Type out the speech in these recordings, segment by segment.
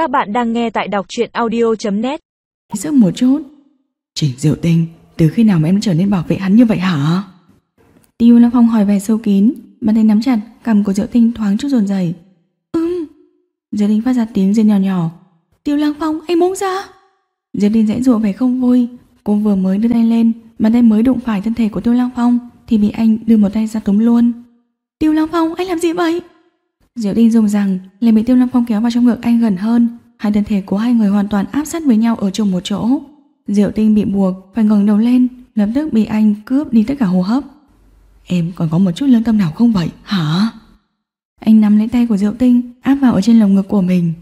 Các bạn đang nghe tại đọc truyện audio.net Sức một chút. Trình Diệu Tinh, Từ khi nào mà em trở nên bảo vệ hắn như vậy hả? Tiêu Lâm Phong hỏi vẻ sâu kín, Bàn tay nắm chặt Cầm của Diệu Tinh thoáng chút rồn rầy Ừm Diệu Tinh phát ra tiếng rên nhỏ nhỏ. Tiêu Lăng Phong anh muốn ra. Diệu Tinh dãy dụa vẻ không vui. Cô vừa mới đưa tay lên, Bàn tay mới đụng phải thân thể của Tiêu Lăng Phong, Thì bị anh đưa một tay ra túm luôn. Tiêu Lăng Phong, anh làm gì vậy? Diệu Tinh dùng rằng, liền bị Tiêu lâm Phong kéo vào trong ngực anh gần hơn. Hai thân thể của hai người hoàn toàn áp sát với nhau ở chung một chỗ. Diệu Tinh bị buộc, phải ngẩng đầu lên, Lập tức bị anh cướp đi tất cả hô hấp. Em còn có một chút lương tâm nào không vậy? Hả? Anh nắm lấy tay của Diệu Tinh, Áp vào ở trên lồng ngực của mình.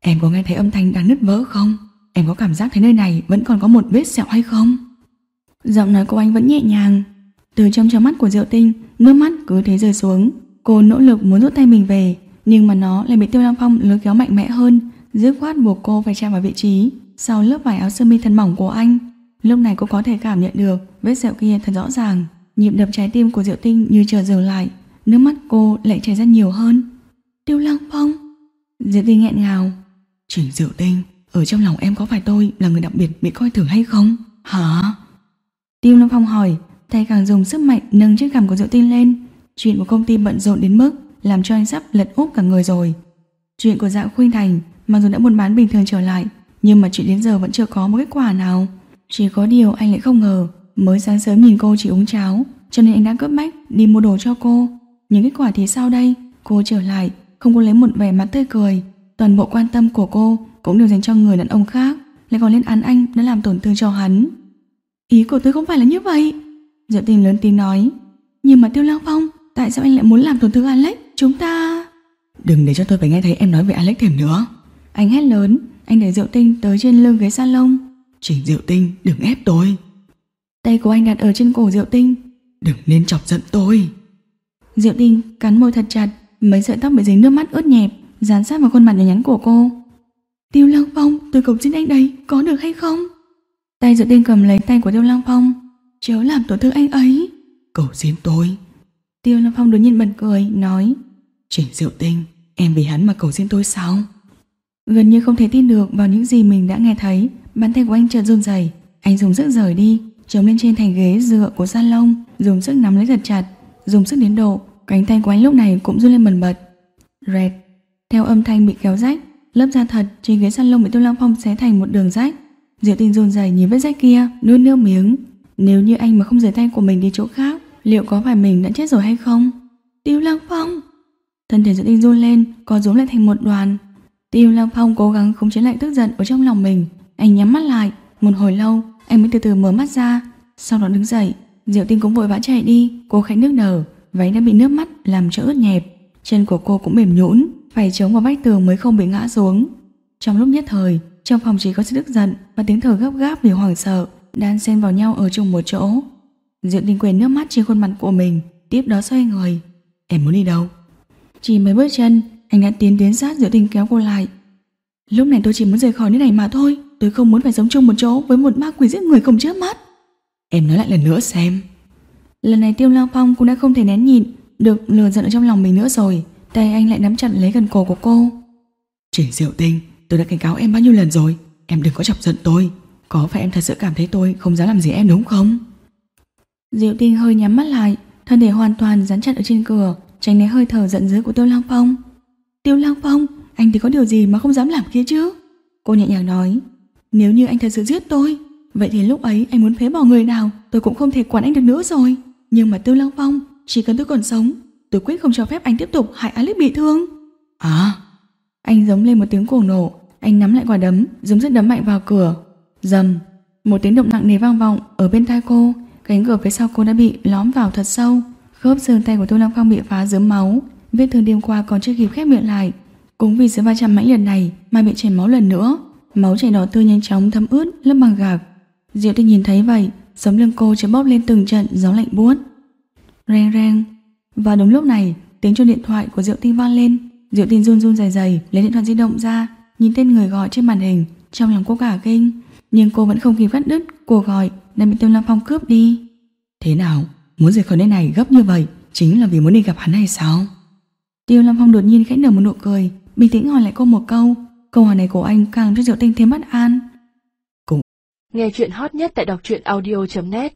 Em có nghe thấy âm thanh đang nứt vỡ không? Em có cảm giác thấy nơi này vẫn còn có một vết sẹo hay không? Giọng nói của anh vẫn nhẹ nhàng. Từ trong trong mắt của Diệu Tinh, Nước mắt cứ thế rơi xuống. Cô nỗ lực muốn rút tay mình về Nhưng mà nó lại bị Tiêu Lăng Phong lôi kéo mạnh mẽ hơn Dứt khoát buộc cô phải chạm vào vị trí Sau lớp vải áo sơ mi thân mỏng của anh. Lúc này cô có thể cảm nhận được Vết sẹo kia thật rõ ràng Nhịp đập trái tim của Diệu Tinh như chờ dừng lại Nước mắt cô lại chảy ra nhiều hơn. Tiêu Lăng Phong? Diệu Tinh nghẹn ngào. Trình Diệu Tinh Ở trong lòng em có phải tôi là người đặc biệt bị coi thường hay không? Hả? Tiêu Lăng Phong hỏi Tay càng dùng sức mạnh nâng chiếc cằm của Diệu Tinh lên Chuyện của công ty bận rộn đến mức Làm cho anh sắp lật úp cả người rồi. Chuyện của dạng Khuynh Thành, Mặc dù đã buôn bán bình thường trở lại, Nhưng mà chuyện đến giờ vẫn chưa có một kết quả nào. Chỉ có điều anh lại không ngờ, Mới sáng sớm nhìn cô chỉ uống cháo, Cho nên anh đã cướp bách đi mua đồ cho cô. Nhưng kết quả thì sao đây? Cô trở lại, không có lấy một vẻ mặt tươi cười. Toàn bộ quan tâm của cô Cũng đều dành cho người đàn ông khác, Lại còn lên án anh đã làm tổn thương cho hắn. Ý của tôi không phải là như vậy Diệu tình lớn tiếng nói. Nhưng mà Tiêu Lang Phong Tại sao anh lại muốn làm tổn thương Alex? Chúng ta Đừng để cho tôi phải nghe thấy em nói về Alex thêm nữa. Anh hét lớn Anh để Diệu Tinh tới trên lưng ghế salon. Trình Diệu Tinh đừng ép tôi. Tay của anh đặt ở trên cổ Diệu Tinh. Đừng nên chọc giận tôi. Diệu Tinh cắn môi thật chặt Mấy sợi tóc bị dính nước mắt ướt nhẹp Dán sát vào khuôn mặt nhỏ nhắn của cô. Tiêu Lăng Phong tôi cầu xin anh đây Có được hay không? Tay Diệu Tinh cầm lấy tay của Tiêu Lăng Phong. Chớ làm tổn thương anh ấy. Cầu xin tôi Tiêu Lăng Phong đột nhiên bật cười nói Trình Diệu Tinh Em vì hắn mà cầu xin tôi sao? Gần như không thể tin được vào những gì mình đã nghe thấy Bàn tay của anh chợt run rẩy. Anh dùng sức rời đi Chống lên trên thành ghế dựa của salon Dùng sức nắm lấy thật chặt Dùng sức đến độ Cánh tay của anh lúc này cũng run lên bần bật. Rẹt. Theo âm thanh bị kéo rách Lớp da thật trên ghế salon bị Tiêu Lăng Phong xé thành một đường rách. Diệu Tinh run rẩy nhìn vết rách kia nuốt nước miếng. Nếu như anh mà không rời tay của mình đi chỗ khác Liệu có phải mình đã chết rồi hay không? Tiêu Lăng Phong. Thân thể Diệu Tinh run lên, Co rúm lại thành một đoàn. Tiêu Lăng Phong cố gắng khống chế lại tức giận ở trong lòng mình. Anh nhắm mắt lại, Một hồi lâu, anh mới từ từ mở mắt ra. Sau đó đứng dậy, Diệu Tinh cũng vội vã chạy đi. Cô khẽ nước nở, Váy đã bị nước mắt làm cho ướt nhẹp. Chân của cô cũng mềm nhũn, Phải chống vào vách tường mới không bị ngã xuống. Trong lúc nhất thời, Trong phòng chỉ có sự tức giận Và tiếng thở gấp gáp vì hoảng sợ, Đan xen vào nhau ở chung một chỗ. Diệu Tinh quên nước mắt trên khuôn mặt của mình, Tiếp đó xoay người. Em muốn đi đâu? Chỉ mấy bước chân, Anh đã tiến đến sát Diệu Tinh kéo cô lại. Lúc này tôi chỉ muốn rời khỏi nơi này mà thôi, Tôi không muốn phải sống chung một chỗ Với một ma quỷ giết người không chớp mắt. Em nói lại lần nữa xem. Lần này Tiêu Lang Phong cũng đã không thể nén nhịn, Được lừa giận ở trong lòng mình nữa rồi, Tay anh lại nắm chặt lấy gần cổ của cô. Trình Diệu Tinh, Tôi đã cảnh cáo em bao nhiêu lần rồi, Em đừng có chọc giận tôi. Có phải em thật sự cảm thấy tôi không dám làm gì em đúng không? Diệu Tinh hơi nhắm mắt lại Thân thể hoàn toàn dán chặt ở trên cửa Tránh né hơi thở giận dữ của Tiêu Lang Phong. Tiêu Lang Phong Anh thì có điều gì mà không dám làm kia chứ? Cô nhẹ nhàng nói. Nếu như anh thật sự giết tôi Vậy thì lúc ấy anh muốn phế bỏ người nào Tôi cũng không thể quản anh được nữa rồi. Nhưng mà Tiêu Lăng Phong Chỉ cần tôi còn sống Tôi quyết không cho phép anh tiếp tục hại Alex bị thương. À Anh giống lên một tiếng cuồng nổ Anh nắm lại quả đấm Dùng sức đấm mạnh vào cửa. Dầm Một tiếng động nặng nề vang vọng Ở bên tai cô Cánh cửa phía sau cô đã bị lõm vào thật sâu Khớp xương tay của Tô Lăng Phong bị phá dớm máu Vết thương đêm qua còn chưa kịp khép miệng lại Cũng vì sự va chạm mãnh liệt này Mà bị chảy máu lần nữa Máu chảy đỏ tươi nhanh chóng thấm ướt lớp bằng gạc Diệu Tinh nhìn thấy vậy, sống lưng cô chợt bóp lên từng trận gió lạnh buốt. Reng reng. Và đúng lúc này, tiếng chuông điện thoại của Diệu Tinh vang lên. Diệu Tinh run run dày dày lấy điện thoại di động ra, nhìn tên người gọi trên màn hình, trong lòng cô cả kinh, nhưng cô vẫn không kịp cắt đứt cuộc gọi đã bị Tiêu Lam Phong cướp đi. Thế nào? Muốn rời khỏi nơi này gấp như vậy, chính là vì muốn đi gặp hắn hay sao? Tiêu Lam Phong đột nhiên khẽ nở một nụ cười, bình tĩnh hỏi lại cô một câu. Câu hỏi này của anh càng cho Diệu Tinh thêm bất an. Nghe chuyện hot nhất tại đọc truyện audio.net